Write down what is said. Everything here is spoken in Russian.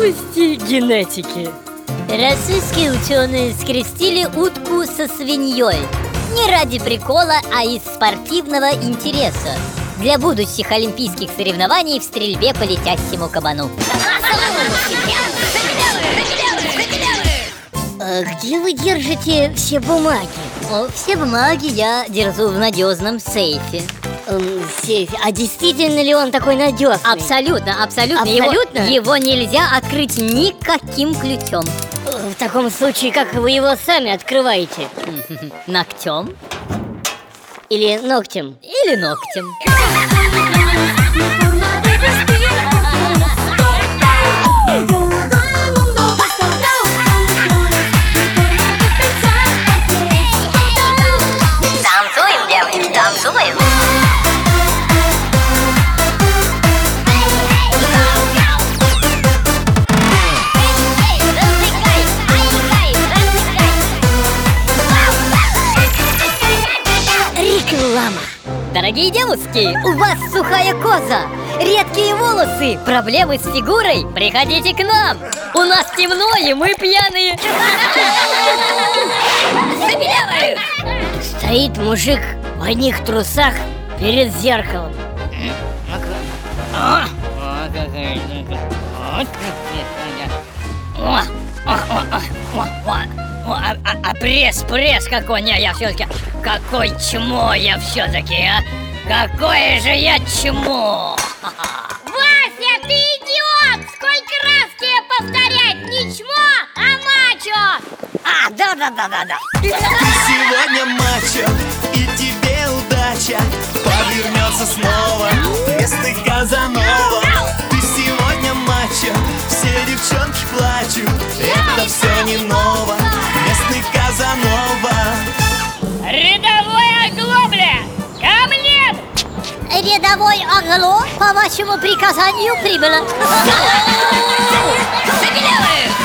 генетики. Российские ученые скрестили утку со свиньей. Не ради прикола, а из спортивного интереса. Для будущих олимпийских соревнований в стрельбе по летящему кабану. А где вы держите все бумаги? О, Все бумаги я держу в надежном сейфе Эм, сейф. А действительно ли он такой надежный? Абсолютно, абсолютно, Его- Абсолютно? Его, нельзя открыть никаким ключом В таком случае, как вы его сами открываете? Ногтем Или ногтем? или ногтем Дорогие девушки, у вас сухая кожа, редкие волосы, проблемы с фигурой? Приходите к нам! У нас темно и мы пьяные! Стоит мужик в одних трусах перед зеркалом. О, о, о, о, о, о, пресс, пресс какой, не, я все-таки, какой чмо я все-таки, а? Какое же я чмо! Вася, ты идиот! Сколько раз тебе повторять? Не чмо, а мачо! А, да-да-да-да-да! Сегодня мачо, и тебе удача Повернется снова вместо Казанова Ты сегодня мачо, все девчонки плачут Это все не ново, Казанова Рядовой оглобля! Ко мне! Рядовой Агло по вашему приказанию прибыло Забелевых!